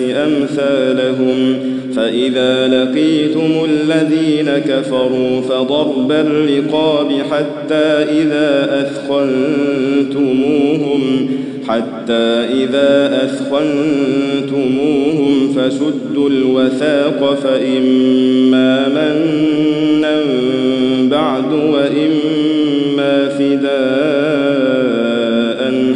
أمثالهم فإذا لقيتم الذين كفروا فضرب الرقاب حتى إذا أثخنتموهم حتى إذا أثخنتموهم فشدوا الوثاق فإما منا بعد وإما فداء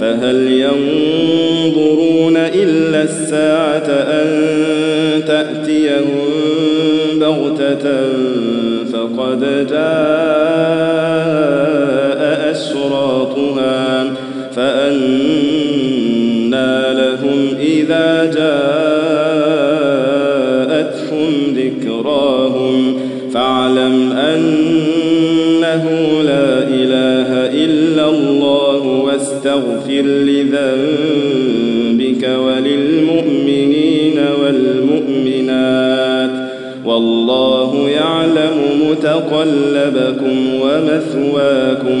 فهل ينظرون إلا الساعة أن تأتيهم بغتة فقد جاء أشراطها فأنى لهم إذا جاءتهم واستغفر لذنبك وللمؤمنين والمؤمنات والله يعلم متقلبكم ومثواكم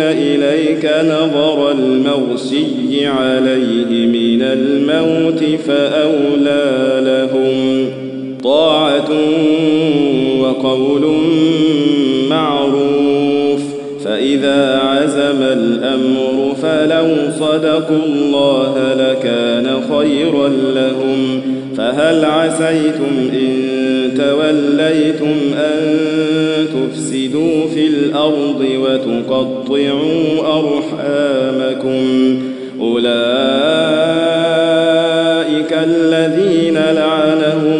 إليك نظر المغشي عليه من الموت فأولى لهم طاعة وقول معروف فإذا عزم الأمر فلو صدقوا الله لكان خيرا لهم فهل عسيتم إن توليتم أن تفسدوا في الأرض وتقطعوا أرحامكم. أولئك الذين لعنهم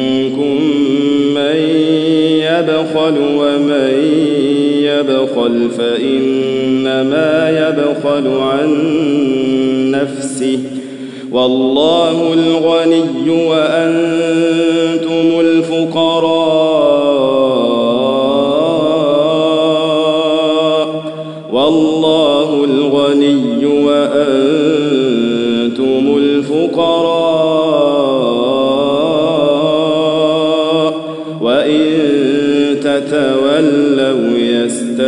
يبخل ومن يبخل فإنما يبخل عن نفسه. والله الغني وأنتم الفقراء. والله الغني وأنتم الفقراء.